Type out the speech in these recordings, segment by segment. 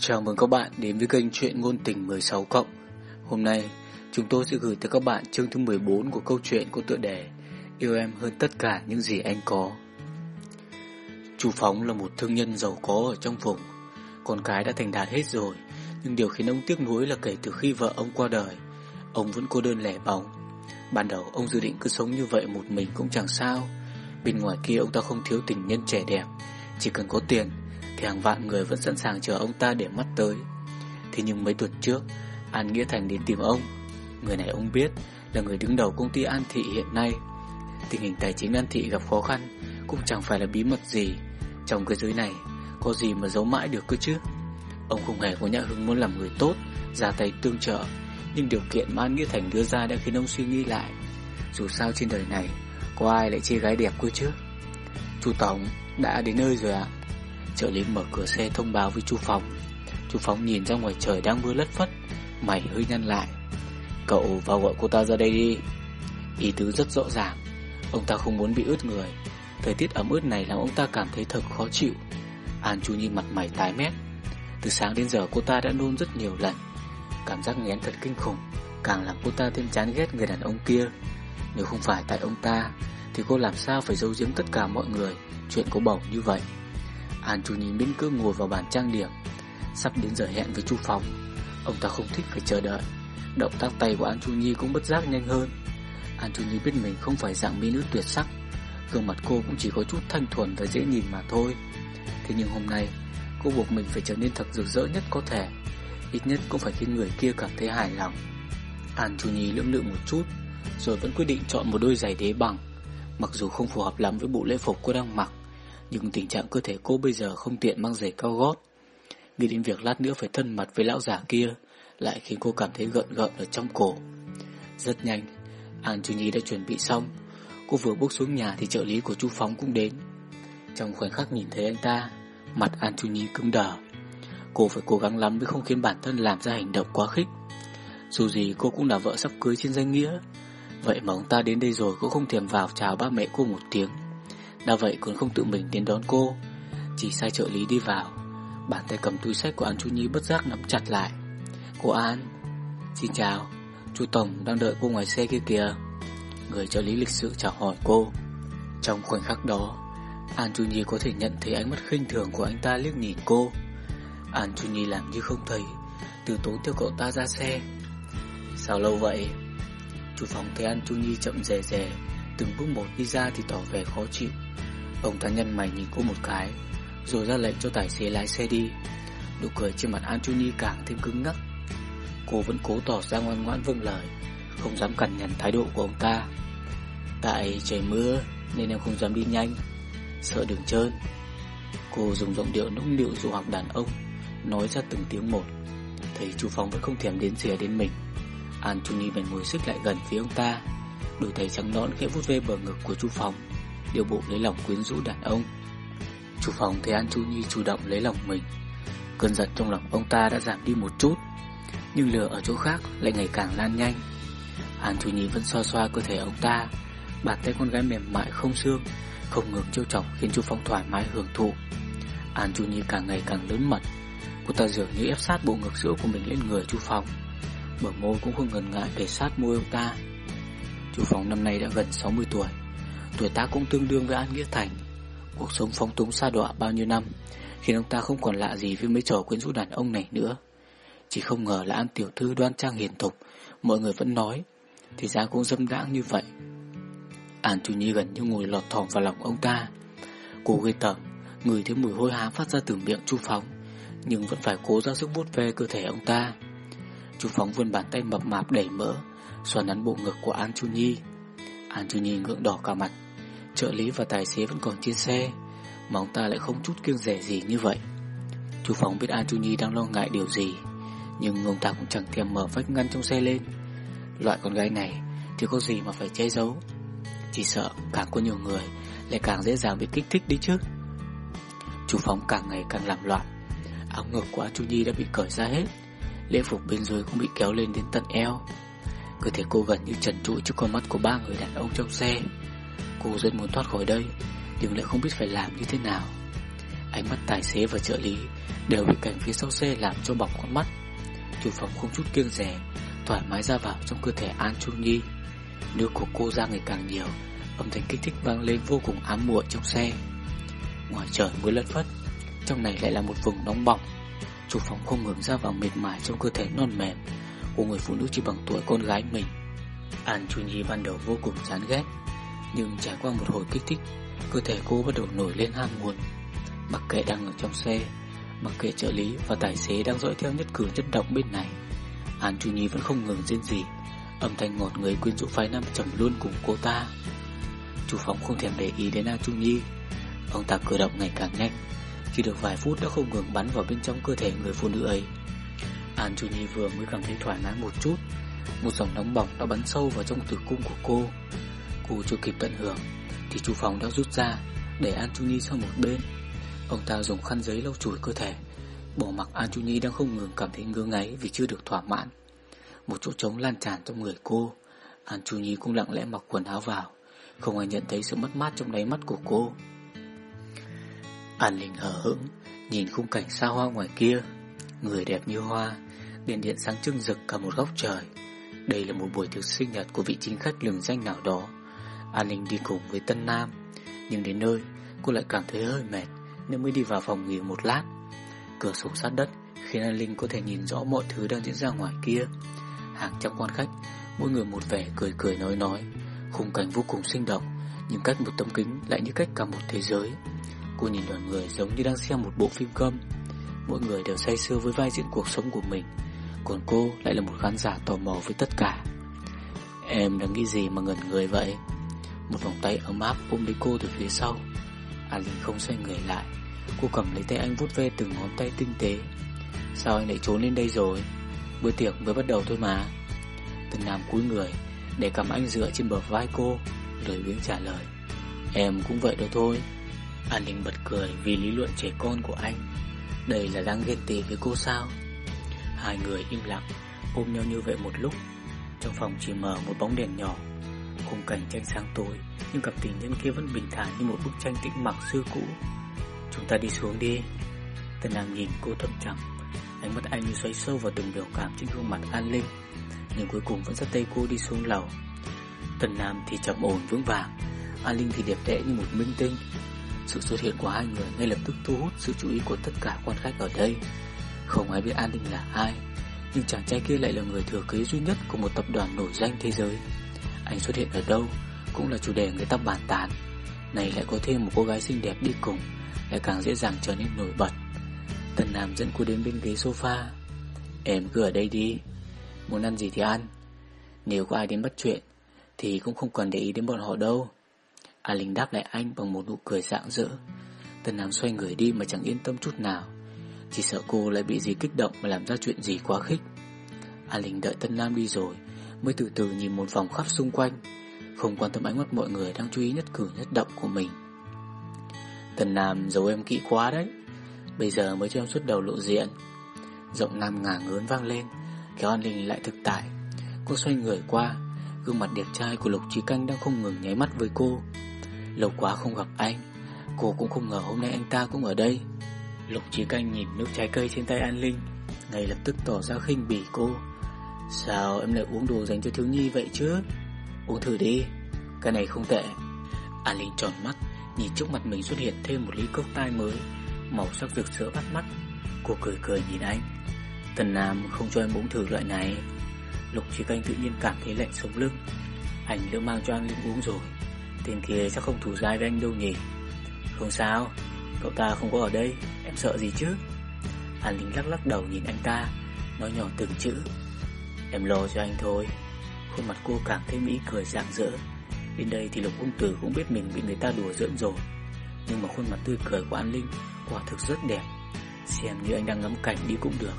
Chào mừng các bạn đến với kênh truyện ngôn tình 16 cộng. Hôm nay, chúng tôi sẽ gửi tới các bạn chương thứ 14 của câu chuyện có tựa đề Yêu em hơn tất cả những gì anh có. Chú Phóng là một thương nhân giàu có ở trong vùng. Con cái đã thành đạt hết rồi, nhưng điều khiến ông tiếc nuối là kể từ khi vợ ông qua đời, ông vẫn cô đơn lẻ bóng. Ban đầu ông dự định cứ sống như vậy một mình cũng chẳng sao. Bên ngoài kia ông ta không thiếu tình nhân trẻ đẹp, chỉ cần có tiền thì hàng vạn người vẫn sẵn sàng chờ ông ta để mắt tới. Thế nhưng mấy tuần trước, An Nghĩa Thành đến tìm ông. Người này ông biết là người đứng đầu công ty An Thị hiện nay. Tình hình tài chính An Thị gặp khó khăn cũng chẳng phải là bí mật gì. Trong cái giới này, có gì mà giấu mãi được cơ chứ? Ông không hề có nhã hứng muốn làm người tốt, ra tay tương trợ. Nhưng điều kiện mà An Nghĩa Thành đưa ra đã khiến ông suy nghĩ lại. Dù sao trên đời này, có ai lại chê gái đẹp cơ chứ? Chú Tổng đã đến nơi rồi ạ. À? Trợ lý mở cửa xe thông báo với chú Phong Chú Phong nhìn ra ngoài trời đang mưa lất phất Mày hơi nhăn lại Cậu vào gọi cô ta ra đây đi Ý tứ rất rõ ràng Ông ta không muốn bị ướt người Thời tiết ấm ướt này làm ông ta cảm thấy thật khó chịu An Chu nhìn mặt mày tái mét Từ sáng đến giờ cô ta đã nôn rất nhiều lần Cảm giác nghén thật kinh khủng, Càng làm cô ta thêm chán ghét người đàn ông kia. Nếu không phải tại ông ta, Thì cô làm sao phải giấu giếm tất cả mọi người? Chuyện có bầu như vậy. An chú nhìn miễn cứ ngồi vào bàn trang điểm. Sắp đến giờ hẹn với Chu Phong. Ông ta không thích phải chờ đợi. Động tác tay của An Chu Nhi cũng bất giác nhanh hơn. An Chu Nhi biết mình không phải dạng mỹ nữ tuyệt sắc. Gương mặt cô cũng chỉ có chút thanh thuần và dễ nhìn mà thôi. Thế nhưng hôm nay, Cô buộc mình phải trở nên thật rực rỡ nhất có thể. Ít nhất cũng phải khiến người kia cảm thấy hài lòng An Chu Nhi lưỡng lự một chút Rồi vẫn quyết định chọn một đôi giày đế bằng Mặc dù không phù hợp lắm với bộ lễ phục cô đang mặc nhưng tình trạng cơ thể cô bây giờ không tiện mang giày cao gót. Nghĩ đến việc lát nữa phải thân mật với lão già kia, lại khiến cô cảm thấy gợn gợn ở trong cổ. Rất nhanh, An Chu Nhi đã chuẩn bị xong. Cô vừa bước xuống nhà thì trợ lý của Chu Phóng cũng đến. Trong khoảnh khắc nhìn thấy anh ta, mặt An Chu Nhi cứng đờ. Cô phải cố gắng lắm mới không khiến bản thân làm ra hành động quá khích. Dù gì cô cũng là vợ sắp cưới trên danh nghĩa. Vậy mà ông ta đến đây rồi cũng không thèm vào chào ba mẹ cô một tiếng. Đã vậy còn không tự mình đến đón cô. Chỉ sai trợ lý đi vào. Bàn tay cầm túi sách của An Chu Nhi bất giác nắm chặt lại. Cô An, Xin chào. Chú Tổng đang đợi cô ngoài xe kia kìa. Người trợ lý lịch sự chào hỏi cô. Trong khoảnh khắc đó, An Chu Nhi có thể nhận thấy ánh mắt khinh thường của anh ta liếc nhìn cô. Anthony làm như không thấy. Từ tốn theo cậu ta ra xe. Sao lâu vậy? Chủ phòng thấy Anthony chậm rè rè, Từng bước một đi ra thì tỏ vẻ khó chịu. Ông ta nhân mày nhìn cô một cái, Rồi ra lệnh cho tài xế lái xe đi. Nụ cười trên mặt Anthony càng thêm cứng ngắc. Cô vẫn cố tỏ ra ngoan ngoãn vâng lời, Không dám cằn nhằn thái độ của ông ta. Tại trời mưa Nên em không dám đi nhanh, Sợ đường trơn. Cô dùng giọng điệu nũng nịu dụ học đàn ông. Nói ra từng tiếng một. Thấy chú Phong vẫn không thèm đến rìa đến mình, An Chu bèn ngồi xích lại gần phía ông ta. Đôi tay trắng nõn khẽ vuốt ve bờ ngực của chú Phong Điều bộ lấy lòng quyến rũ đàn ông. Chú Phong thấy An Chu Nhi chủ động lấy lòng mình, Cơn giận trong lòng ông ta đã giảm đi một chút, Nhưng lửa ở chỗ khác lại ngày càng lan nhanh. An Chu Nhi vẫn xoa xoa cơ thể ông ta, Bàn tay con gái mềm mại không xương, Không ngừng trêu chọc khiến chú Phong thoải mái hưởng thụ. An Chu Nhi càng ngày càng lớn mật Cô ta dường như ép sát bộ ngực sữa của mình lên người Chu Phòng Bờ môi cũng không ngần ngại để sát môi ông ta. Chu Phòng năm nay đã gần 60 tuổi. Tuổi tác cũng tương đương với An Nghĩa Thành. Cuộc sống phóng túng xa đọa bao nhiêu năm, Khiến ông ta không còn lạ gì với mấy trò quyến rũ đàn ông này nữa. Chỉ không ngờ là An Tiểu Thư đoan trang hiền thục Mọi người vẫn nói, Thì ra cũng dâm đãng như vậy. An Chu Nhi gần như ngồi lọt thỏm vào lòng ông ta. Cô gây tởm Người thấy mùi hôi hám phát ra từ miệng Chu Phóng nhưng vẫn phải cố ra sức vuốt ve cơ thể ông ta Chú Phóng vươn bàn tay mập mạp đẩy mỡ xoắn nắn bộ ngực của An Chu Nhi. An Chu Nhi ngượng đỏ cả mặt, trợ lý và tài xế vẫn còn trên xe, mà ông ta lại không chút kiêng rẻ gì như vậy. Chú phóng biết An Chu Nhi đang lo ngại điều gì, nhưng ông ta cũng chẳng thèm mở vách ngăn trong xe lên. Loại con gái này thì có gì mà phải che giấu. Chỉ sợ càng có nhiều người lại càng dễ dàng bị kích thích đi chứ. Chú phóng càng ngày càng làm loạn, áo ngực của Chu Nhi đã bị cởi ra hết, lễ phục bên dưới cũng bị kéo lên đến tận eo. Cơ thể cô gần như trần trụi trước con mắt của ba người đàn ông trong xe. Cô rất muốn thoát khỏi đây Nhưng lại không biết phải làm như thế nào. Ánh mắt tài xế và trợ lý Đều bị cảnh phía sau xe làm cho bỏng con mắt. Chủ phòng không chút kiêng rẻ Thoải mái ra vào trong cơ thể An Trung Nhi. Nước của cô ra ngày càng nhiều Âm thanh kích thích vang lên vô cùng ám muội trong xe. Ngoài trời mưa lất phất trong này lại là một vùng nóng bỏng. Chủ phòng không ngừng ra vào mệt mỏi trong cơ thể non mềm Của người phụ nữ chỉ bằng tuổi con gái mình. An Chu Nhi ban đầu vô cùng chán ghét, Nhưng trải qua một hồi kích thích, Cơ thể cô bắt đầu nổi lên ham muốn. Mặc kệ đang ở trong xe, Mặc kệ trợ lý và tài xế đang dõi theo nhất cử nhất động bên này, An Chu Nhi vẫn không ngừng rên gì. Âm thanh ngọt người quyến rũ phái nam trầm luôn cùng cô ta. Chủ phòng không thèm để ý đến An Chu Nhi. Ông ta cử động ngày càng nhanh. Chỉ được vài phút đã không ngừng bắn vào bên trong cơ thể người phụ nữ ấy. An Chu Nhi vừa mới cảm thấy thoải mái một chút. Một dòng nóng bỏng đã bắn sâu vào trong tử cung của cô. Cô chưa kịp tận hưởng, Thì chủ phòng đã rút ra Để An Chu Nhi sang một bên. Ông ta dùng khăn giấy lau chùi cơ thể, Bỏ mặc An Chu Nhi đang không ngừng cảm thấy ngứa ngáy Vì chưa được thỏa mãn. Một chỗ trống lan tràn trong người cô. An Chu Nhi cũng lặng lẽ mặc quần áo vào. Không ai nhận thấy sự mất mát trong đáy mắt của cô. An Linh hờ hững, Nhìn khung cảnh xa hoa ngoài kia. Người đẹp như hoa, Điện điện sáng trưng rực cả một góc trời. Đây là một buổi tiệc sinh nhật của vị chính khách lừng danh nào đó. An Linh đi cùng với Tân Nam, Nhưng đến nơi, cô lại cảm thấy hơi mệt Nên mới đi vào phòng nghỉ một lát. Cửa sổ sát đất Khiến An Linh có thể nhìn rõ mọi thứ đang diễn ra ngoài kia. Hàng trăm quan khách, Mỗi người một vẻ cười cười nói nói. Khung cảnh vô cùng sinh động, Nhưng cách một tấm kính lại như cách cả một thế giới. Cô nhìn đoàn người giống như đang xem một bộ phim câm Mỗi người đều say sưa với vai diễn cuộc sống của mình, Còn cô lại là một khán giả tò mò với tất cả. Em đang nghĩ gì mà ngẩn người vậy? Một vòng tay ấm áp ôm lấy cô từ phía sau. An Linh không xoay người lại, Cô cầm lấy tay anh vuốt ve từng ngón tay tinh tế. Sao anh lại trốn lên đây rồi? Bữa tiệc mới bắt đầu thôi mà. Tân Nam cúi người, Để cầm anh dựa trên bờ vai cô Lời biếng trả lời. Em cũng vậy đó thôi. An Linh bật cười vì lý luận trẻ con của anh. Đây là đang ghen tị với cô sao? Hai người im lặng, Ôm nhau như vậy một lúc. Trong phòng chỉ mở một bóng đèn nhỏ. Khung cảnh tranh sáng tối, Nhưng cặp tình nhân kia vẫn bình thản như một bức tranh tĩnh mặc xưa cũ. Chúng ta đi xuống đi. Tân nàng nhìn cô thâm trầm Ánh mắt anh như xoáy sâu vào từng biểu cảm trên gương mặt An Linh. Nhưng cuối cùng vẫn dắt tay cô đi xuống lầu. Tần Nam thì trầm ổn vững vàng. An Linh thì đẹp đẽ như một minh tinh. Sự xuất hiện của hai người ngay lập tức thu hút sự chú ý của tất cả quan khách ở đây. Không ai biết An Linh là ai, Nhưng chàng trai kia lại là người thừa kế duy nhất của một tập đoàn nổi danh thế giới. Anh xuất hiện ở đâu cũng là chủ đề người ta bàn tán. Này lại có thêm một cô gái xinh đẹp đi cùng, Lại càng dễ dàng trở nên nổi bật. Tần Nam dẫn cô đến bên ghế sofa. Em cứ ở đây đi, Muốn ăn gì thì ăn. Nếu có ai đến bắt chuyện Thì cũng không cần để ý đến bọn họ đâu. A Linh đáp lại anh bằng một nụ cười rạng rỡ. Tần Nam xoay người đi mà chẳng yên tâm chút nào. Chỉ sợ cô lại bị gì kích động Mà làm ra chuyện gì quá khích. A Linh đợi Tân Nam đi rồi, Mới từ từ nhìn một vòng khắp xung quanh. Không quan tâm ánh mắt mọi người đang chú ý nhất cử nhất động của mình. Tần Nam giấu em kỹ quá đấy. Bây giờ mới cho em xuất đầu lộ diện. Giọng Nam ngả ngớn vang lên, Kéo An Linh lại thực tại. Cô xoay người qua, Gương mặt đẹp trai của Lục Trí Canh đang không ngừng nháy mắt với cô. Lâu quá không gặp anh. Cô cũng không ngờ hôm nay anh ta cũng ở đây. Lục Trí Canh nhìn nước trái cây trên tay An Linh, Ngay lập tức tỏ ra khinh bỉ cô. Sao em lại uống đồ dành cho thiếu nhi vậy chứ? Uống thử đi, Cái này không tệ. An Linh tròn mắt, Nhìn trước mặt mình xuất hiện thêm một ly cốc tai mới, Màu sắc rực rỡ bắt mắt. Cô cười cười nhìn anh. Tần Nam không cho em uống thử loại này. Lục Trí Canh tự nhiên cảm thấy lạnh sống lưng. Anh đã mang cho An Linh uống rồi. Tên kia chắc không thủ dai với anh đâu nhỉ? Không sao, Cậu ta không có ở đây, Em sợ gì chứ? Hàn Linh lắc lắc đầu nhìn anh ta, Nói nhỏ từng chữ. Em lo cho anh thôi. Khuôn mặt cô càng thêm mỹ cười rạng rỡ. Đến đây thì Lục Công Tử cũng biết mình bị người ta đùa giỡn rồi. Nhưng mà khuôn mặt tươi cười của An Linh Quả thực rất đẹp. Xem như anh đang ngắm cảnh đi cũng được.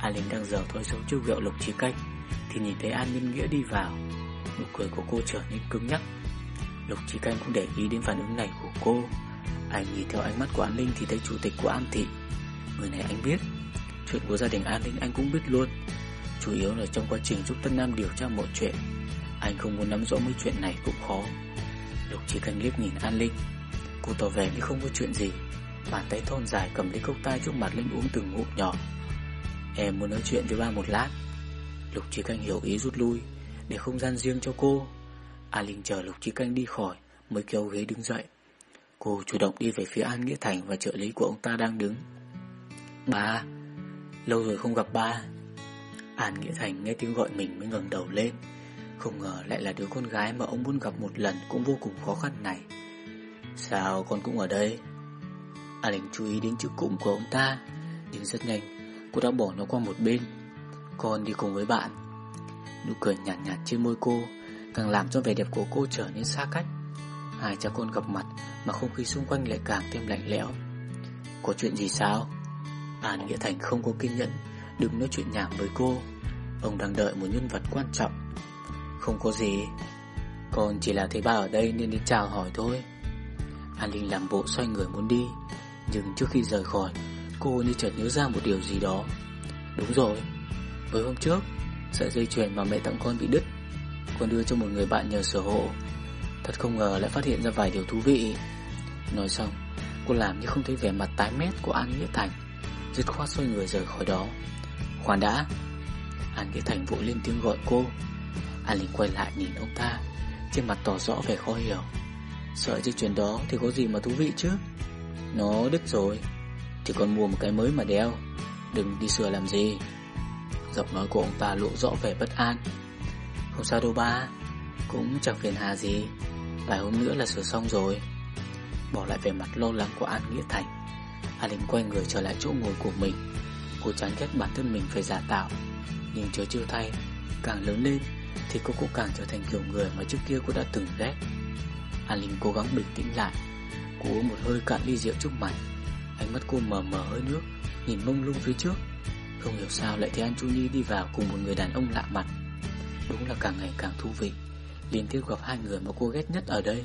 An Linh đang dở thói xấu chiêu gẹo Lục Trí Cách, Thì nhìn thấy An linh Nghĩa đi vào. Nụ cười của cô trở nên cứng nhắc. Lục Trí Canh cũng để ý đến phản ứng này của cô. Anh nhìn theo ánh mắt của An Linh Thì thấy chủ tịch của An Thị. Người này anh biết. Chuyện của gia đình An Linh anh cũng biết luôn. Chủ yếu là trong quá trình giúp Tân Nam điều tra mọi chuyện. Anh không muốn nắm rõ mấy chuyện này cũng khó. Lục trí Canh liếc nhìn An Linh. Cô tỏ vẻ như không có chuyện gì. Bàn tay thon dài cầm lấy cốc tay trước mặt Linh uống từng ngụm nhỏ. Em muốn nói chuyện với ba một lát. Lục trí Canh hiểu ý rút lui, Để không gian riêng cho cô. A Linh chờ Lục trí Canh đi khỏi, Mới kéo ghế đứng dậy. Cô chủ động đi về phía An Nghĩa Thành Và trợ lý của ông ta đang đứng. Ba, Lâu rồi không gặp ba. An Nghĩa Thành nghe tiếng gọi mình mới ngẩng đầu lên. Không ngờ lại là đứa con gái mà ông muốn gặp một lần cũng vô cùng khó khăn này. Sao con cũng ở đây? A Linh chú ý đến chữ cụm của ông ta, Nhưng rất nhanh, Cô đã bỏ nó qua một bên. Con đi cùng với bạn. Nụ cười nhạt nhạt trên môi cô. Càng làm cho vẻ đẹp của cô trở nên xa cách. Hai cha con gặp mặt Mà không khí xung quanh lại càng thêm lạnh lẽo? Có chuyện gì sao? An Nghĩa Thành không có kiên nhẫn Đừng nói chuyện nhảm với cô. Ông đang đợi một nhân vật quan trọng. Không có gì. Con chỉ là thấy ba ở đây nên đến chào hỏi thôi. An Linh làm bộ xoay người muốn đi, Nhưng trước khi rời khỏi, Cô như chợt nhớ ra một điều gì đó. Đúng rồi, Với hôm trước, Sợi dây chuyền mà mẹ tặng con bị đứt còn đưa cho một người bạn nhờ sửa hộ. Thật không ngờ lại phát hiện ra vài điều thú vị. Nói xong, Cô làm như không thấy vẻ mặt tái mét của An Nghĩa Thành, Dứt khoát xoay người rời khỏi đó. Khoan đã. An Nghĩa Thành vội lên tiếng gọi cô. An Linh quay lại nhìn ông ta, Trên mặt tỏ rõ vẻ khó hiểu. Sợ chứ chuyện đó thì có gì mà thú vị chứ? Nó đứt rồi. Thì còn mua một cái mới mà đeo. Đừng đi sửa làm gì. Giọng nói của ông ta lộ rõ vẻ bất an. Không sao đâu ba? Cũng chẳng phiền hà gì. Vài hôm nữa là sửa xong rồi. Bỏ lại vẻ mặt lo lắng của An Nghĩa Thành. An Linh quay người trở lại chỗ ngồi của mình. Cô chán ghét bản thân mình phải giả tạo. Nhưng chớ chưa thay, Càng lớn lên Thì cô cũng càng trở thành kiểu người mà trước kia cô đã từng ghét. An Linh cố gắng bình tĩnh lại. Cô uống một hơi cạn ly rượu trước mặt. Ánh mắt cô mờ mờ hơi nước, Nhìn mông lung phía trước. Không hiểu sao lại thấy An Chu Nhi đi vào cùng một người đàn ông lạ mặt. Đúng là càng ngày càng thú vị. Liên tiếp gặp hai người mà cô ghét nhất ở đây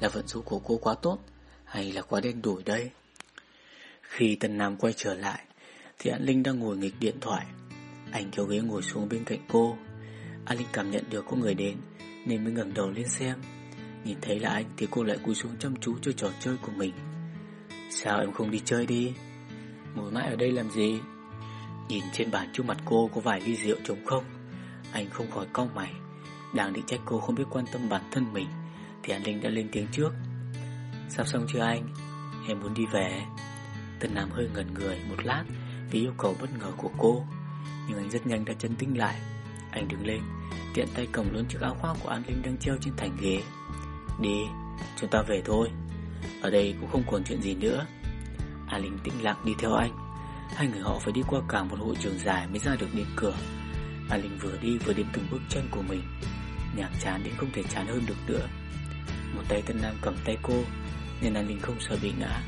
Là vận số của cô quá tốt Hay là quá đen đủi đây? Khi Tân Nam quay trở lại, Thì An Linh đang ngồi nghịch điện thoại. Anh kéo ghế ngồi xuống bên cạnh cô. An Linh cảm nhận được có người đến, Nên mới ngẩng đầu lên xem. Nhìn thấy là anh thì cô lại cúi xuống chăm chú chơi trò chơi của mình. Sao em không đi chơi đi? Ngồi mãi ở đây làm gì? Nhìn trên bàn trước mặt cô có vài ly rượu trống không? Anh không khỏi cau mày. Đang định trách cô không biết quan tâm bản thân mình Thì anh Linh đã lên tiếng trước. Sắp xong chưa anh? Em muốn đi về. Tân Nam hơi ngẩn người một lát Vì yêu cầu bất ngờ của cô. Nhưng anh rất nhanh đã chân tinh lại. Anh đứng lên Tiện tay cầm luôn chiếc áo khoác của An Linh đang treo trên thành ghế. Đi, chúng ta về thôi. Ở đây cũng không còn chuyện gì nữa. An Linh tĩnh lặng đi theo anh. Hai người họ phải đi qua cả một hội trường dài mới ra được đến cửa. A Linh vừa đi vừa đếm từng bước chân của mình. Nhàm chán đến không thể chán hơn được nữa. Một tay Tân Nam cầm tay cô, Nên A Linh không sợ bị ngã.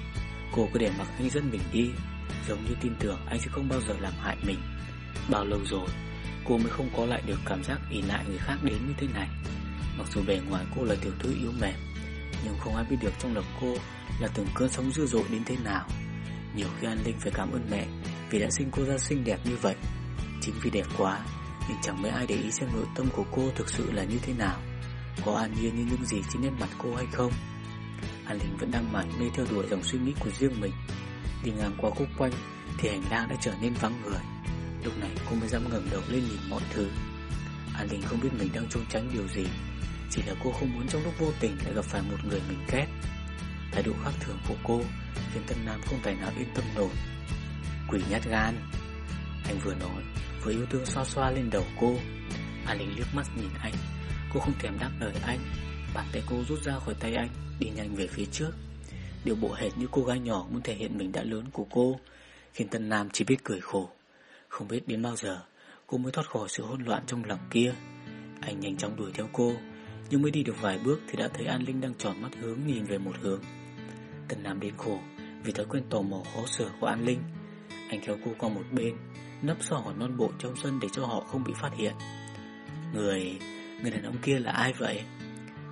Cô cứ để mặc anh dẫn mình đi. Giống như tin tưởng anh sẽ không bao giờ làm hại mình. Bao lâu rồi, Cô mới không có lại được cảm giác ỉ lại người khác đến như thế này? Mặc dù bề ngoài cô là tiểu thư yếu mềm, Nhưng không ai biết được trong lòng cô Là từng cơn sóng dữ dội đến thế nào. Nhiều khi An Linh phải cảm ơn mẹ Vì đã sinh cô ra xinh đẹp như vậy. Chính vì đẹp quá nhưng chẳng mấy ai để ý xem nội tâm của cô thực sự là như thế nào. Có an nhiên như những gì trên nét mặt cô hay không? An Linh vẫn đang mải mê theo đuổi dòng suy nghĩ của riêng mình. Đi ngang qua khúc quanh, Thì hành lang đã trở nên vắng người. Lúc này, cô mới dám ngẩng đầu lên nhìn mọi thứ. An Linh không biết mình đang trốn tránh điều gì. Chỉ là cô không muốn trong lúc vô tình lại gặp phải một người mình ghét. Thái độ khác thường của cô, Khiến Tân Nam không tài nào yên tâm nổi. Quỷ nhát gan. Anh vừa nói với yêu thương xoa xoa lên đầu cô. A Linh liếc mắt nhìn anh. Cô không thèm đáp lời anh. Bàn tay cô rút ra khỏi tay anh, Đi nhanh về phía trước. Điều bộ hệt như cô gái nhỏ muốn thể hiện mình đã lớn của cô, Khiến Tân Nam chỉ biết cười khổ. Không biết đến bao giờ, Cô mới thoát khỏi sự hỗn loạn trong lòng kia. Anh nhanh chóng đuổi theo cô, nhưng mới đi được vài bước thì đã thấy An Linh đang tròn mắt hướng nhìn về một hướng. Tân Nam đến khổ Vì thói quen tò mò khó sửa của An Linh. Anh kéo cô qua một bên Nấp so hỏi non bộ trong sân để cho họ không bị phát hiện. Người... Người đàn ông kia là ai vậy?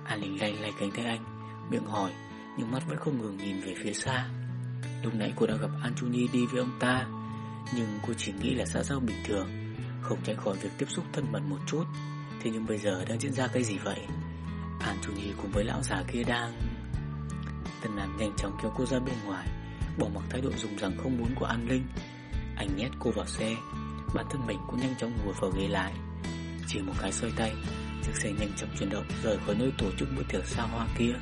An Linh lay lay cánh tay anh, Miệng hỏi, Nhưng mắt vẫn không ngừng nhìn về phía xa. Lúc nãy cô đã gặp An Chu Nhi đi với ông ta, Nhưng cô chỉ nghĩ là xã giao bình thường, Không tránh khỏi việc tiếp xúc thân mật một chút. Thế nhưng bây giờ đang diễn ra cái gì vậy? An Chu Nhi cùng với lão già kia đang Tân Nam nhanh chóng kéo cô ra bên ngoài, Bỏ mặc thái độ dùng rằng không muốn của An Linh. Anh nhét cô vào xe. Bản thân mình cũng nhanh chóng ngồi vào ghế lái. Chỉ một cái xoay tay, Chiếc xe nhanh chóng chuyển động, Rời khỏi nơi tổ chức bữa tiệc xa hoa kia.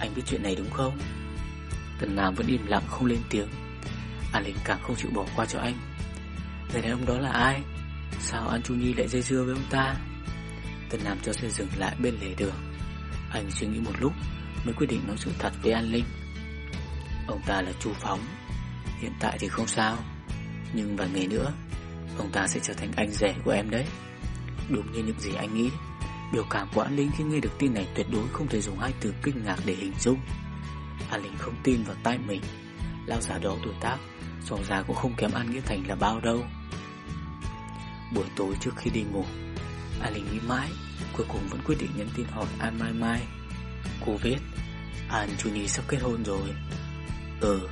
Anh biết chuyện này đúng không? Tần Nam vẫn im lặng không lên tiếng. An Linh càng không chịu bỏ qua cho anh. Người đàn ông đó là ai? Sao An Chu Nhi lại dây dưa với ông ta? Tần Nam cho xe dừng lại bên lề đường. Anh suy nghĩ một lúc Mới quyết định nói sự thật với An Linh. Ông ta là Chu Phóng. Hiện tại thì không sao. Nhưng vài ngày nữa, Ông ta sẽ trở thành anh rể của em đấy. Đúng như những gì anh nghĩ, Biểu cảm của An Linh khi nghe được tin này tuyệt đối không thể dùng hai từ kinh ngạc để hình dung. An Linh không tin vào tai mình. Lao giả đó tuổi tác Rõ ra cũng không kém An Nghĩa Thành là bao đâu. Buổi tối trước khi đi ngủ, An Linh nghĩ mãi, Cuối cùng vẫn quyết định nhắn tin hỏi An Mai Mai. Cô viết An Chu Nhi sắp kết hôn rồi. Ừ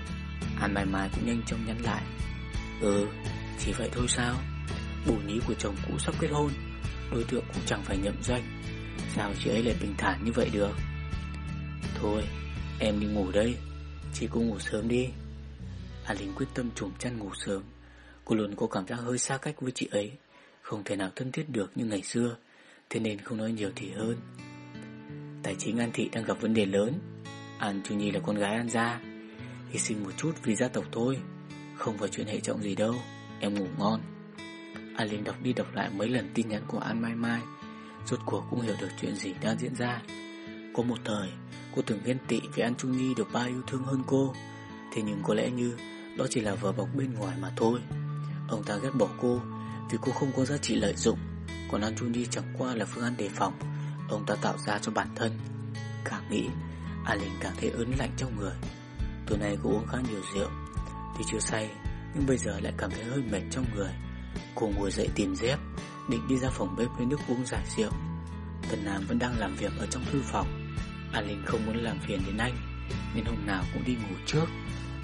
An Mai Mai cũng nhanh chóng nhắn lại. Ờ, ừ Chỉ vậy thôi sao? Bổ nhí của chồng cũ sắp kết hôn, Đối tượng cũng chẳng phải nhậm danh. Sao chị ấy lại bình thản như vậy được? Thôi, Em đi ngủ đây. Chị cũng ngủ sớm đi. An Linh quyết tâm trùm chăn ngủ sớm. Cô luôn có cảm giác hơi xa cách với chị ấy. Không thể nào thân thiết được như ngày xưa, Thế nên không nói nhiều thì hơn. Tài chính An Thị đang gặp vấn đề lớn. An Chu Nhi là con gái An Gia. Hy sinh một chút vì gia tộc thôi. Không phải chuyện hệ trọng gì đâu. Em ngủ ngon. An Linh đọc đi đọc lại mấy lần tin nhắn của An Mai Mai, Rốt cuộc cũng hiểu được chuyện gì đang diễn ra. Có một thời, Cô tưởng ghen tị vì An Trung Nhi được ba yêu thương hơn cô. Thế nhưng có lẽ như Đó chỉ là vỏ bọc bên ngoài mà thôi. Ông ta ghét bỏ cô Vì cô không có giá trị lợi dụng. Còn An Trung Nhi chẳng qua là phương án đề phòng. Ông ta tạo ra cho bản thân. Càng nghĩ, An Linh càng thấy ớn lạnh trong người. Tối nay cô uống khá nhiều rượu. Thì chưa say, Nhưng bây giờ lại cảm thấy hơi mệt trong người. Cô ngồi dậy tìm dép, Định đi ra phòng bếp lấy nước uống giải rượu. Tần Nam vẫn đang làm việc ở trong thư phòng. An Linh không muốn làm phiền đến anh, Nên hôm nào cũng đi ngủ trước.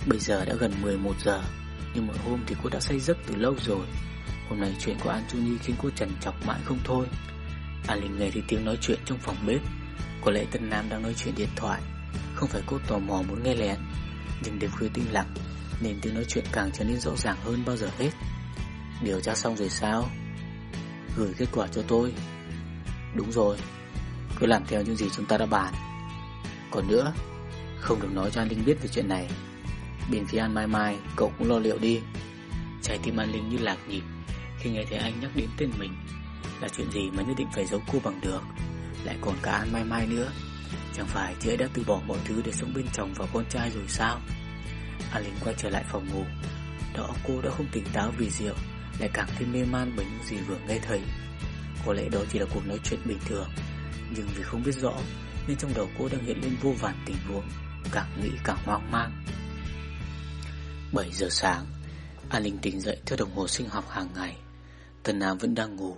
Bây giờ đã gần 11 giờ, Nhưng mỗi hôm thì cô đã say giấc từ lâu rồi. Hôm nay chuyện của An Chu Nhi khiến cô trần chọc mãi không thôi. An Linh nghe thấy tiếng nói chuyện trong phòng bếp. Có lẽ Tân Nam đang nói chuyện điện thoại. Không phải cô tò mò muốn nghe lén, Nhưng đêm khuya tinh lặng nên tiếng nói chuyện càng trở nên rõ ràng hơn bao giờ hết. Điều tra xong rồi sao? Gửi kết quả cho tôi. Đúng rồi Cứ làm theo những gì chúng ta đã bàn. Còn nữa, Không được nói cho An Linh biết về chuyện này. Bên phía An Mai Mai, Cậu cũng lo liệu đi. Trái tim An Linh như lạc nhịp Khi nghe thấy anh nhắc đến tên mình. Là chuyện gì mà nhất định phải giấu cô bằng được? Lại còn cả An Mai Mai nữa. Chẳng phải chị ấy đã từ bỏ mọi thứ Để sống bên chồng và con trai rồi sao? A Linh quay trở lại phòng ngủ. Đó cô đã không tỉnh táo vì rượu, Lại càng thêm mê man bởi những gì vừa nghe thấy. Có lẽ đó chỉ là cuộc nói chuyện bình thường, Nhưng vì không biết rõ, nên trong đầu cô đang hiện lên vô vàn tình huống, Càng nghĩ càng hoang mang. 7 giờ sáng A Linh tỉnh dậy theo đồng hồ sinh học hàng ngày. Tần Nam vẫn đang ngủ,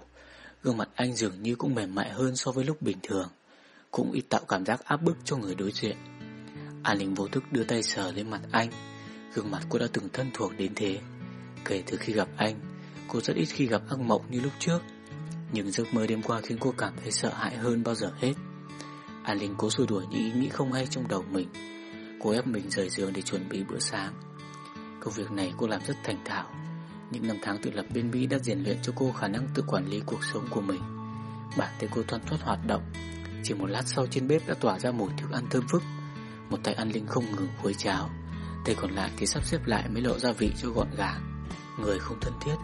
Gương mặt anh dường như cũng mềm mại hơn so với lúc bình thường, Cũng ít tạo cảm giác áp bức cho người đối diện. A Linh vô thức đưa tay sờ lên mặt anh Gương mặt cô đã từng thân thuộc đến thế. Kể từ khi gặp anh, Cô rất ít khi gặp ác mộng như lúc trước. Nhưng giấc mơ đêm qua khiến cô cảm thấy sợ hãi hơn bao giờ hết. An Linh cố xua đuổi những ý nghĩ không hay trong đầu mình. Cô ép mình rời giường để chuẩn bị bữa sáng. Công việc này cô làm rất thành thạo. Những năm tháng tự lập bên Mỹ đã rèn luyện cho cô khả năng tự quản lý cuộc sống của mình. Bản thân cô thoăn thoát hoạt động. Chỉ một lát sau trên bếp đã tỏa ra mùi thức ăn thơm phức. Một tay An Linh không ngừng khuấy cháo. Tay còn lại thì sắp xếp lại mới lộ gia vị cho gọn gàng. Người không thân thiết,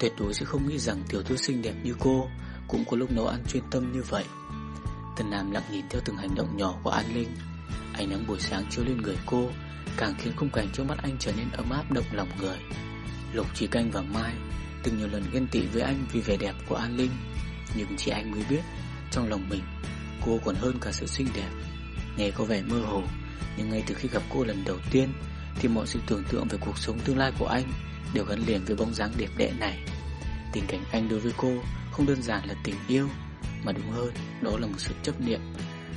Tuyệt đối sẽ không nghĩ rằng tiểu thư xinh đẹp như cô Cũng có lúc nấu ăn chuyên tâm như vậy. Tần Nam lặng nhìn theo từng hành động nhỏ của An Linh. Ánh nắng buổi sáng chiếu lên người cô, Càng khiến khung cảnh trước mắt anh trở nên ấm áp, động lòng người. Lục chỉ Canh và Mai Từng nhiều lần ghen tị với anh vì vẻ đẹp của An Linh. Nhưng chỉ anh mới biết, Trong lòng mình, Cô còn hơn cả sự xinh đẹp. Nghe có vẻ mơ hồ, Nhưng ngay từ khi gặp cô lần đầu tiên thì mọi sự tưởng tượng về cuộc sống tương lai của anh Đều gắn liền với bóng dáng đẹp đẽ này. Tình cảnh anh đối với cô Không đơn giản là tình yêu, mà đúng hơn, Đó là một sự chấp niệm.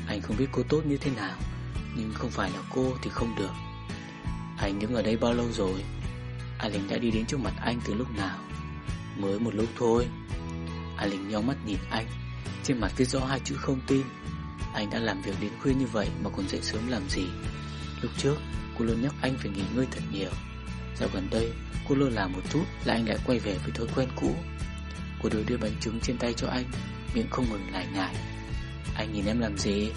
Anh không biết cô tốt như thế nào, Nhưng không phải là cô thì không được. Anh đứng ở đây bao lâu rồi? A Linh đã đi đến trước mặt anh từ lúc nào? Mới một lúc thôi. A Linh nhau mắt nhìn anh. Trên mặt viết rõ hai chữ không tin. Anh đã làm việc đến khuya như vậy mà còn dậy sớm làm gì? Lúc trước cô luôn nhắc anh phải nghỉ ngơi thật nhiều. Dạo gần đây, cô luôn làm một chút là anh lại quay về với thói quen cũ. Cô đưa đưa bánh trứng trên tay cho anh, Miệng không ngừng lại nhải Anh nhìn em làm gì?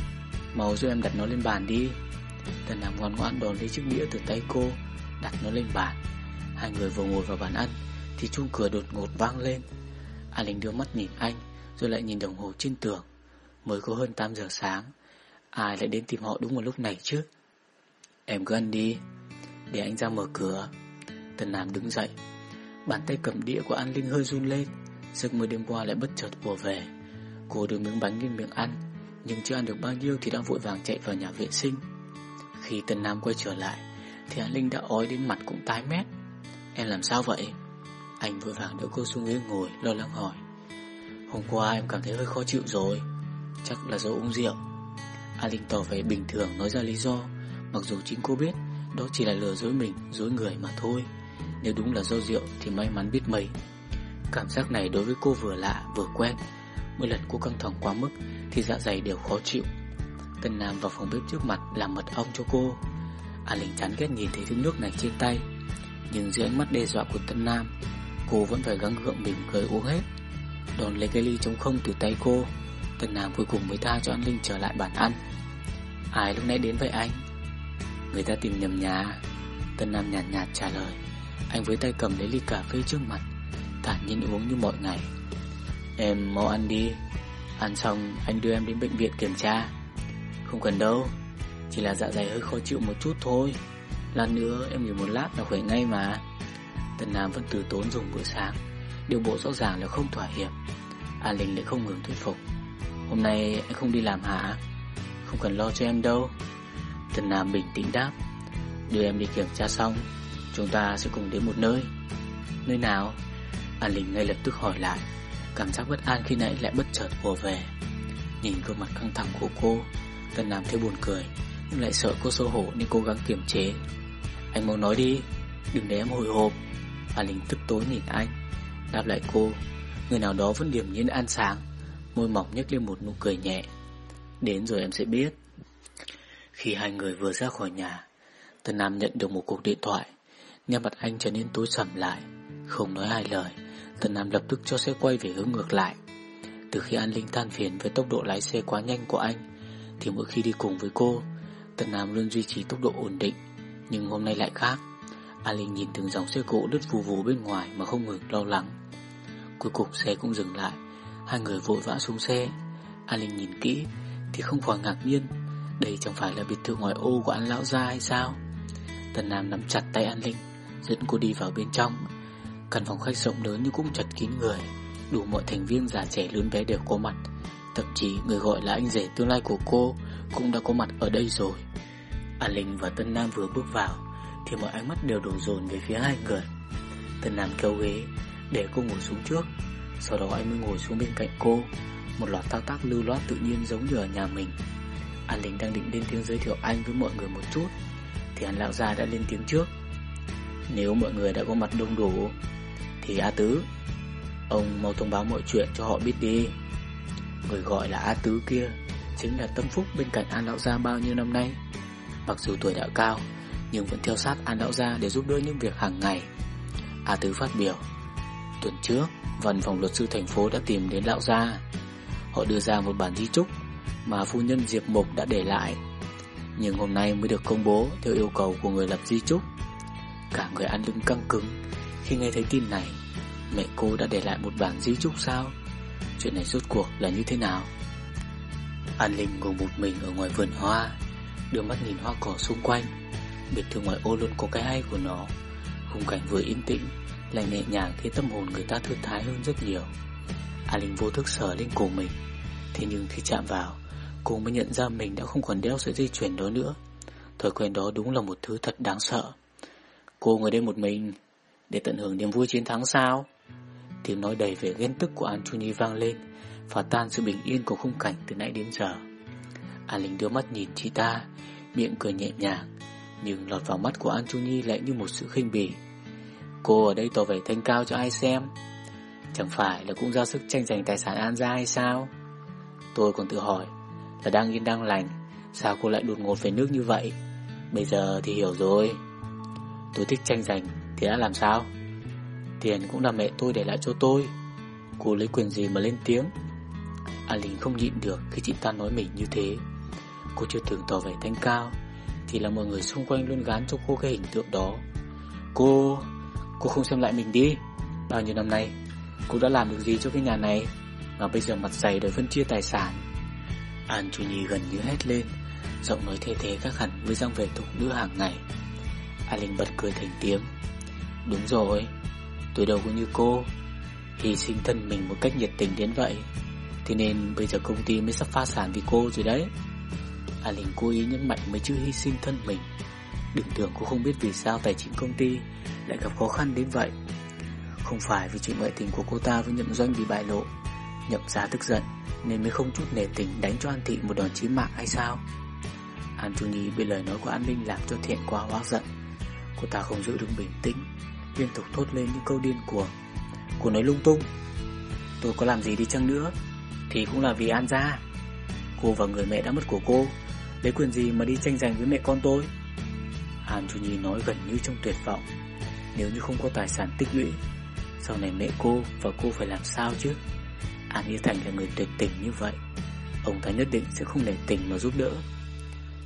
Màu giúp em đặt nó lên bàn đi. Tần Nam ngoan ngoãn đón lấy chiếc đĩa từ tay cô, Đặt nó lên bàn. Hai người vừa ngồi vào bàn ăn, Thì chuông cửa đột ngột vang lên. A Linh đưa mắt nhìn anh, Rồi lại nhìn đồng hồ trên tường. Mới có hơn 8 giờ sáng, Ai lại đến tìm họ đúng vào lúc này chứ? Em cứ ăn đi. Để anh ra mở cửa. Tần Nam đứng dậy. Bàn tay cầm đĩa của An Linh hơi run lên. Giấc mơ đêm qua lại bất chợt bùa về. Cô đưa miếng bánh lên miệng ăn. Nhưng chưa ăn được bao nhiêu thì đã vội vàng chạy vào nhà vệ sinh. Khi Tần Nam quay trở lại, Thì An Linh đã ói đến mặt cũng tái mét. Em làm sao vậy? Anh vội vàng đỡ cô xuống ghế ngồi, Lo lắng hỏi. Hôm qua em cảm thấy hơi khó chịu rồi. Chắc là do uống rượu. A Linh tỏ vẻ bình thường, nói ra lý do. Mặc dù chính cô biết Đó chỉ là lừa dối mình, dối người mà thôi. Nếu đúng là do rượu thì may mắn biết mấy. Cảm giác này đối với cô vừa lạ vừa quen. Mỗi lần cô căng thẳng quá mức Thì dạ dày đều khó chịu. Tân Nam vào phòng bếp trước mặt làm mật ong cho cô. A Linh chán ghét nhìn thấy thứ nước này trên tay. Nhưng dưới ánh mắt đe dọa của Tân Nam Cô vẫn phải gắng gượng mình cười uống hết. Đòn lấy cái ly trống không từ tay cô Tân Nam cuối cùng mới tha cho An Linh trở lại bàn ăn. Ai lúc nãy đến vậy anh? Người ta tìm nhầm nhà. Tân Nam nhàn nhạt, nhạt trả lời. Anh với tay cầm lấy ly cà phê trước mặt Thản nhiên uống như mọi ngày. Em mau ăn đi. Ăn xong anh đưa em đến bệnh viện kiểm tra. Không cần đâu Chỉ là dạ dày hơi khó chịu một chút thôi. Lát nữa em nghỉ một lát là khỏe ngay mà. Tân Nam vẫn từ tốn dùng bữa sáng. Điều bộ rõ ràng là không thỏa hiệp. An Linh lại không ngừng thuyết phục. Hôm nay anh không đi làm hả? Không cần lo cho em đâu. Tần Nam bình tĩnh đáp. Đưa em đi kiểm tra xong, Chúng ta sẽ cùng đến một nơi. Nơi nào? An Linh ngay lập tức hỏi lại. Cảm giác bất an khi nãy lại bất chợt ùa về. Nhìn gương mặt căng thẳng của cô Tần Nam thấy buồn cười, Nhưng lại sợ cô xấu hổ nên cố gắng kiềm chế. Anh mau nói đi, Đừng để em hồi hộp. An Linh tức tối nhìn anh, Đáp lại cô, Người nào đó vẫn điềm nhiên an sáng, Môi mỏng nhếch lên một nụ cười nhẹ. Đến rồi em sẽ biết. Khi hai người vừa ra khỏi nhà, Tân Nam nhận được một cuộc điện thoại. Nét mặt anh trở nên tối sầm lại, Không nói hai lời, Tân Nam lập tức cho xe quay về hướng ngược lại. Từ khi An Linh than phiền với tốc độ lái xe quá nhanh của anh, Thì mỗi khi đi cùng với cô, Tân Nam luôn duy trì tốc độ ổn định. Nhưng hôm nay lại khác. An Linh nhìn từng dòng xe cộ đứt vù vù bên ngoài Mà không ngừng lo lắng. Cuối cùng xe cũng dừng lại. Hai người vội vã xuống xe. An Linh nhìn kỹ Thì không khỏi ngạc nhiên đây chẳng phải là biệt thự ngoài ô của An Lão Gia hay sao? Tần Nam nắm chặt tay An Linh, Dẫn cô đi vào bên trong. Căn phòng khách rộng lớn nhưng cũng chật kín người, Đủ mọi thành viên già trẻ lớn bé đều có mặt. Thậm chí người gọi là anh rể tương lai của cô Cũng đã có mặt ở đây rồi. An Linh và Tân Nam vừa bước vào Thì mọi ánh mắt đều đổ dồn về phía hai người. Tân Nam kéo ghế, Để cô ngồi xuống trước. Sau đó anh mới ngồi xuống bên cạnh cô, Một loạt thao tác lưu loát tự nhiên giống như ở nhà mình. An Linh đang định lên tiếng giới thiệu anh với mọi người một chút, Thì an lão gia đã lên tiếng trước. Nếu mọi người đã có mặt đông đủ, Thì A Tứ, Ông mau thông báo mọi chuyện cho họ biết đi. Người gọi là A Tứ kia Chính là tâm phúc bên cạnh An Lão Gia bao nhiêu năm nay. Mặc dù tuổi đã cao, Nhưng vẫn theo sát An Lão Gia để giúp đỡ những việc hàng ngày. A Tứ phát biểu, Tuần trước, Văn phòng luật sư thành phố đã tìm đến Lão Gia. Họ đưa ra một bản di trúc mà phu nhân Diệp Mộc đã để lại. Nhưng hôm nay mới được công bố Theo yêu cầu của người lập di trúc. Cả người ăn lưng căng cứng. Khi nghe thấy tin này, Mẹ cô đã để lại một bản di trúc sao? Chuyện này rốt cuộc là như thế nào? An Linh ngồi một mình ở ngoài vườn hoa, Đưa mắt nhìn hoa cỏ xung quanh. Biệt thự ngoài ô luôn có cái hay của nó. Khung cảnh vừa yên tĩnh, Lại nhẹ nhàng khiến tâm hồn người ta thư thái hơn rất nhiều. An Linh vô thức sờ lên cổ mình, Thế nhưng khi chạm vào Cô mới nhận ra mình đã không còn đeo sợi dây chuyền đó nữa. Thói quen đó đúng là một thứ thật đáng sợ. Cô ngồi đây một mình, Để tận hưởng niềm vui chiến thắng sao? Tiếng nói đầy vẻ ghen tức của An Chu Nhi vang lên, Phá tan sự bình yên của khung cảnh từ nãy đến giờ. An Linh đưa mắt nhìn chị ta, Miệng cười nhẹ nhàng, Nhưng lọt vào mắt của An Chu Nhi lại như một sự khinh bỉ. Cô ở đây tỏ vẻ thanh cao cho ai xem? Chẳng phải là cũng ra sức tranh giành tài sản An ra hay sao? Tôi còn tự hỏi là đang yên đang lành. Sao cô lại đột ngột về nước như vậy? Bây giờ thì hiểu rồi. Tôi thích tranh giành, Thì đã làm sao? Tiền cũng là mẹ tôi để lại cho tôi. Cô lấy quyền gì mà lên tiếng? A Linh không nhịn được khi chị ta nói mình như thế. Cô chưa từng tỏ vẻ thanh cao Thì là mọi người xung quanh luôn gán cho cô cái hình tượng đó. Cô... Cô không xem lại mình đi. Bao nhiêu năm nay, Cô đã làm được gì cho cái nhà này? Mà bây giờ mặt dày đòi phân chia tài sản. An Chu Nhi gần như hét lên. Giọng nói thay thế các hẳn với răng về tục nữ hàng ngày. A Linh bật cười thành tiếng. Đúng rồi, Tôi đâu có như cô. Hy sinh thân mình một cách nhiệt tình đến vậy. Thế nên bây giờ công ty mới sắp phá sản vì cô rồi đấy. A Linh cố ý nhấn mạnh mấy chữ hy sinh thân mình. Đừng tưởng cô không biết vì sao tài chính công ty lại gặp khó khăn đến vậy. Không phải vì chuyện ngoại tình của cô ta với nhậm doanh bị bại lộ. Nhậm gia tức giận, nên mới không chút nề tình đánh cho An Thị một đòn chí mạng hay sao? An Chu Nhi bị lời nói của An Minh làm cho thiện quá hóa giận. Cô ta không giữ được bình tĩnh, Liên tục thốt lên những câu điên cuồng. Cô nói lung tung, Tôi có làm gì đi chăng nữa? Thì cũng là vì An gia. Cô và người mẹ đã mất của cô, Lấy quyền gì mà đi tranh giành với mẹ con tôi? An Chu Nhi nói gần như trong tuyệt vọng. Nếu như không có tài sản tích lũy, Sau này mẹ cô và cô phải làm sao chứ? Hàn Hy Thành là người tuyệt tình như vậy. Ông ta nhất định sẽ không để tình mà giúp đỡ.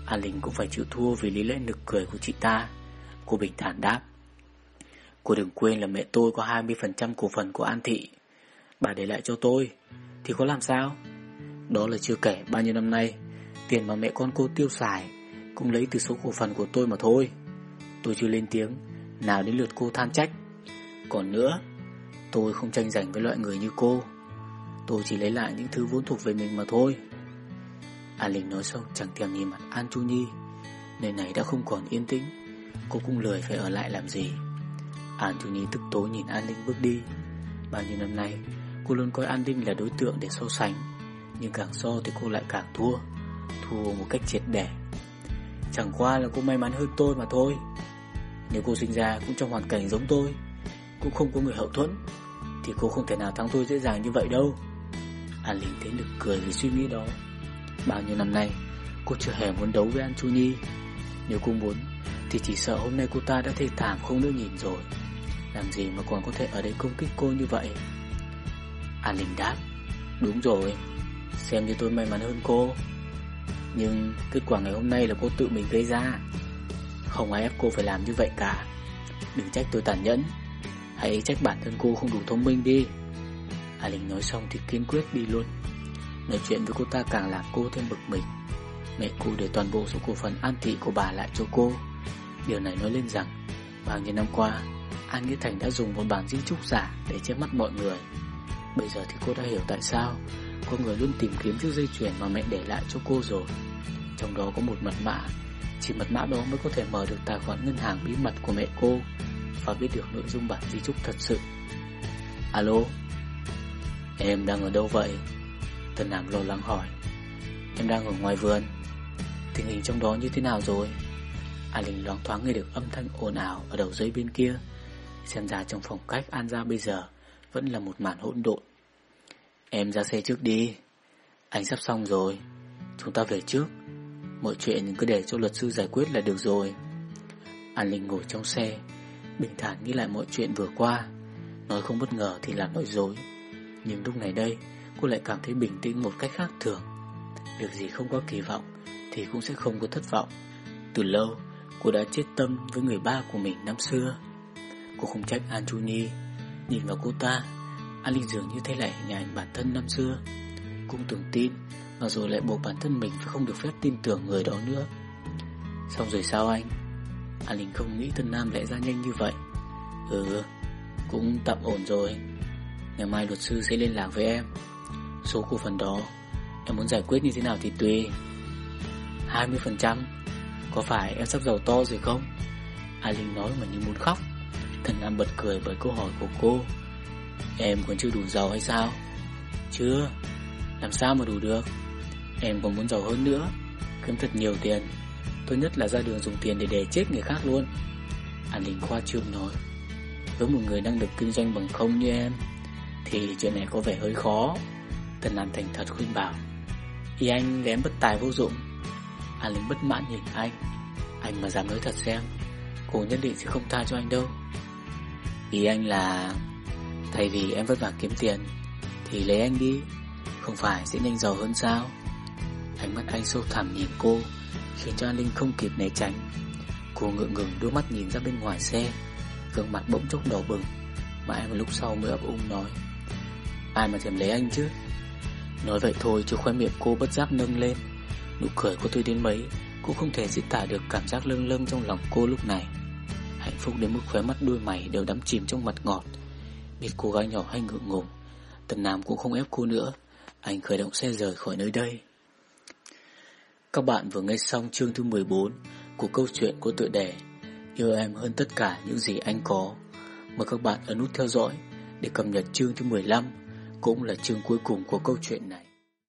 An Linh cũng phải chịu thua vì lý lẽ nực cười của chị ta. Cô bình thản đáp, Cô đừng quên là mẹ tôi có 20% cổ phần của An Thị. Bà để lại cho tôi, Thì có làm sao? Đó là chưa kể bao nhiêu năm nay, Tiền mà mẹ con cô tiêu xài Cũng lấy từ số cổ phần của tôi mà thôi. Tôi chưa lên tiếng, Nào đến lượt cô than trách. Còn nữa, Tôi không tranh giành với loại người như cô. Tôi chỉ lấy lại những thứ vốn thuộc về mình mà thôi. An Linh nói xong, chẳng thèm nhìn mặt An Chu Nhi. Nơi này đã không còn yên tĩnh. Cô cũng lười phải ở lại làm gì. An Chu Nhi tức tối nhìn An Linh bước đi. Bao nhiêu năm nay, Cô luôn coi An Linh là đối tượng để so sánh. Nhưng càng so thì cô lại càng thua. Thua một cách triệt để. Chẳng qua là cô may mắn hơn tôi mà thôi. Nếu cô sinh ra cũng trong hoàn cảnh giống tôi, Cũng không có người hậu thuẫn, Thì cô không thể nào thắng tôi dễ dàng như vậy đâu. An Linh thấy được cười vì suy nghĩ đó. Bao nhiêu năm nay, Cô chưa hề muốn đấu với An Chu Nhi. Nếu cô muốn, Thì chỉ sợ hôm nay cô ta đã thê thảm không nữa nhìn rồi. Làm gì mà còn có thể ở đây công kích cô như vậy? An Linh đáp, Đúng rồi, Xem như tôi may mắn hơn cô. Nhưng kết quả ngày hôm nay là cô tự mình gây ra. Không ai ép cô phải làm như vậy cả. Đừng trách tôi tàn nhẫn. Hãy trách bản thân cô không đủ thông minh đi. Hà Linh nói xong thì kiên quyết đi luôn. Nói chuyện với cô ta càng làm cô thêm bực mình. Mẹ cô để toàn bộ số cổ phần an thị của bà lại cho cô. Điều này nói lên rằng, Bao nhiêu năm qua, An Nghĩa Thành đã dùng một bản di trúc giả Để che mắt mọi người. Bây giờ thì cô đã hiểu tại sao Có người luôn tìm kiếm chiếc dây chuyền mà mẹ để lại cho cô rồi. Trong đó có một mật mã, Chỉ mật mã đó mới có thể mở được tài khoản ngân hàng bí mật của mẹ cô Và biết được nội dung bản di trúc thật sự. Alo? Em đang ở đâu vậy? Tần Nam lo lắng hỏi. Em đang ở ngoài vườn. Tình hình trong đó như thế nào rồi? A Linh loáng thoáng nghe được âm thanh ồn ào Ở đầu dây bên kia. Xem ra trong phòng cách An ra bây giờ Vẫn là một màn hỗn độn. Em ra xe trước đi. Anh sắp xong rồi. Chúng ta về trước. Mọi chuyện cứ để cho luật sư giải quyết là được rồi. An Linh ngồi trong xe, Bình thản nghĩ lại mọi chuyện vừa qua. Nói không bất ngờ thì là nói dối. Nhưng lúc này đây, Cô lại cảm thấy bình tĩnh một cách khác thường. Việc gì không có kỳ vọng Thì cũng sẽ không có thất vọng. Từ lâu, cô đã chết tâm với người ba của mình năm xưa. Cô không trách An Chu Nhi Nhìn vào cô ta, An Linh dường như thấy lại hình ảnh bản thân năm xưa. Cũng tưởng tin Mà rồi lại buộc bản thân mình phải không được phép tin tưởng người đó nữa. Xong rồi sao anh? An Linh không nghĩ Tân Nam lại ra nhanh như vậy. Ừ Cũng tạm ổn rồi. Ngày mai luật sư sẽ liên lạc với em. Số cổ phần đó, Em muốn giải quyết như thế nào thì tùy. 20% Có phải em sắp giàu to rồi không? A Linh nói mà như muốn khóc. Thần Nam bật cười bởi câu hỏi của cô. Em còn chưa đủ giàu hay sao? Chưa. Làm sao mà đủ được? Em còn muốn giàu hơn nữa. Kiếm thật nhiều tiền. Tốt nhất là ra đường dùng tiền để đè chết người khác luôn. An Linh khoa trương nói. Với một người đang được kinh doanh bằng không như em thì chuyện này có vẻ hơi khó. Tần Lan thành thật khuyên bảo. Ý anh lén bất tài vô dụng. An Linh bất mãn nhìn anh. Anh mà dám nói thật xem, Cô nhất định sẽ không tha cho anh đâu. Ý anh là, Thay vì em vất vả kiếm tiền, Thì lấy anh đi. Không phải sẽ nhanh giàu hơn sao? Ánh mắt anh sâu thẳm nhìn cô, Khiến cho An Linh không kịp né tránh. Cô ngượng ngừng đôi mắt nhìn ra bên ngoài xe. Gương mặt bỗng chốc đỏ bừng. Mãi một lúc sau mới ấp ung nói. Ai mà thèm lấy anh chứ? Nói vậy thôi chứ khoe miệng cô bất giác nâng lên. Nụ cười của tôi đến mấy, Cũng không thể diễn tả được cảm giác lâng lâng trong lòng cô lúc này. Hạnh phúc đến mức khóe mắt đôi mày đều đắm chìm trong mặt ngọt. Biết cô gái nhỏ hay ngượng ngùng, Tần Nam cũng không ép cô nữa. Anh khởi động xe rời khỏi nơi đây. Các bạn vừa nghe xong chương thứ 14 Của câu chuyện của tựa đề Yêu em hơn tất cả những gì anh có. Mời các bạn ấn nút theo dõi Để cập nhật chương thứ 15 cũng là chương cuối cùng của câu chuyện này.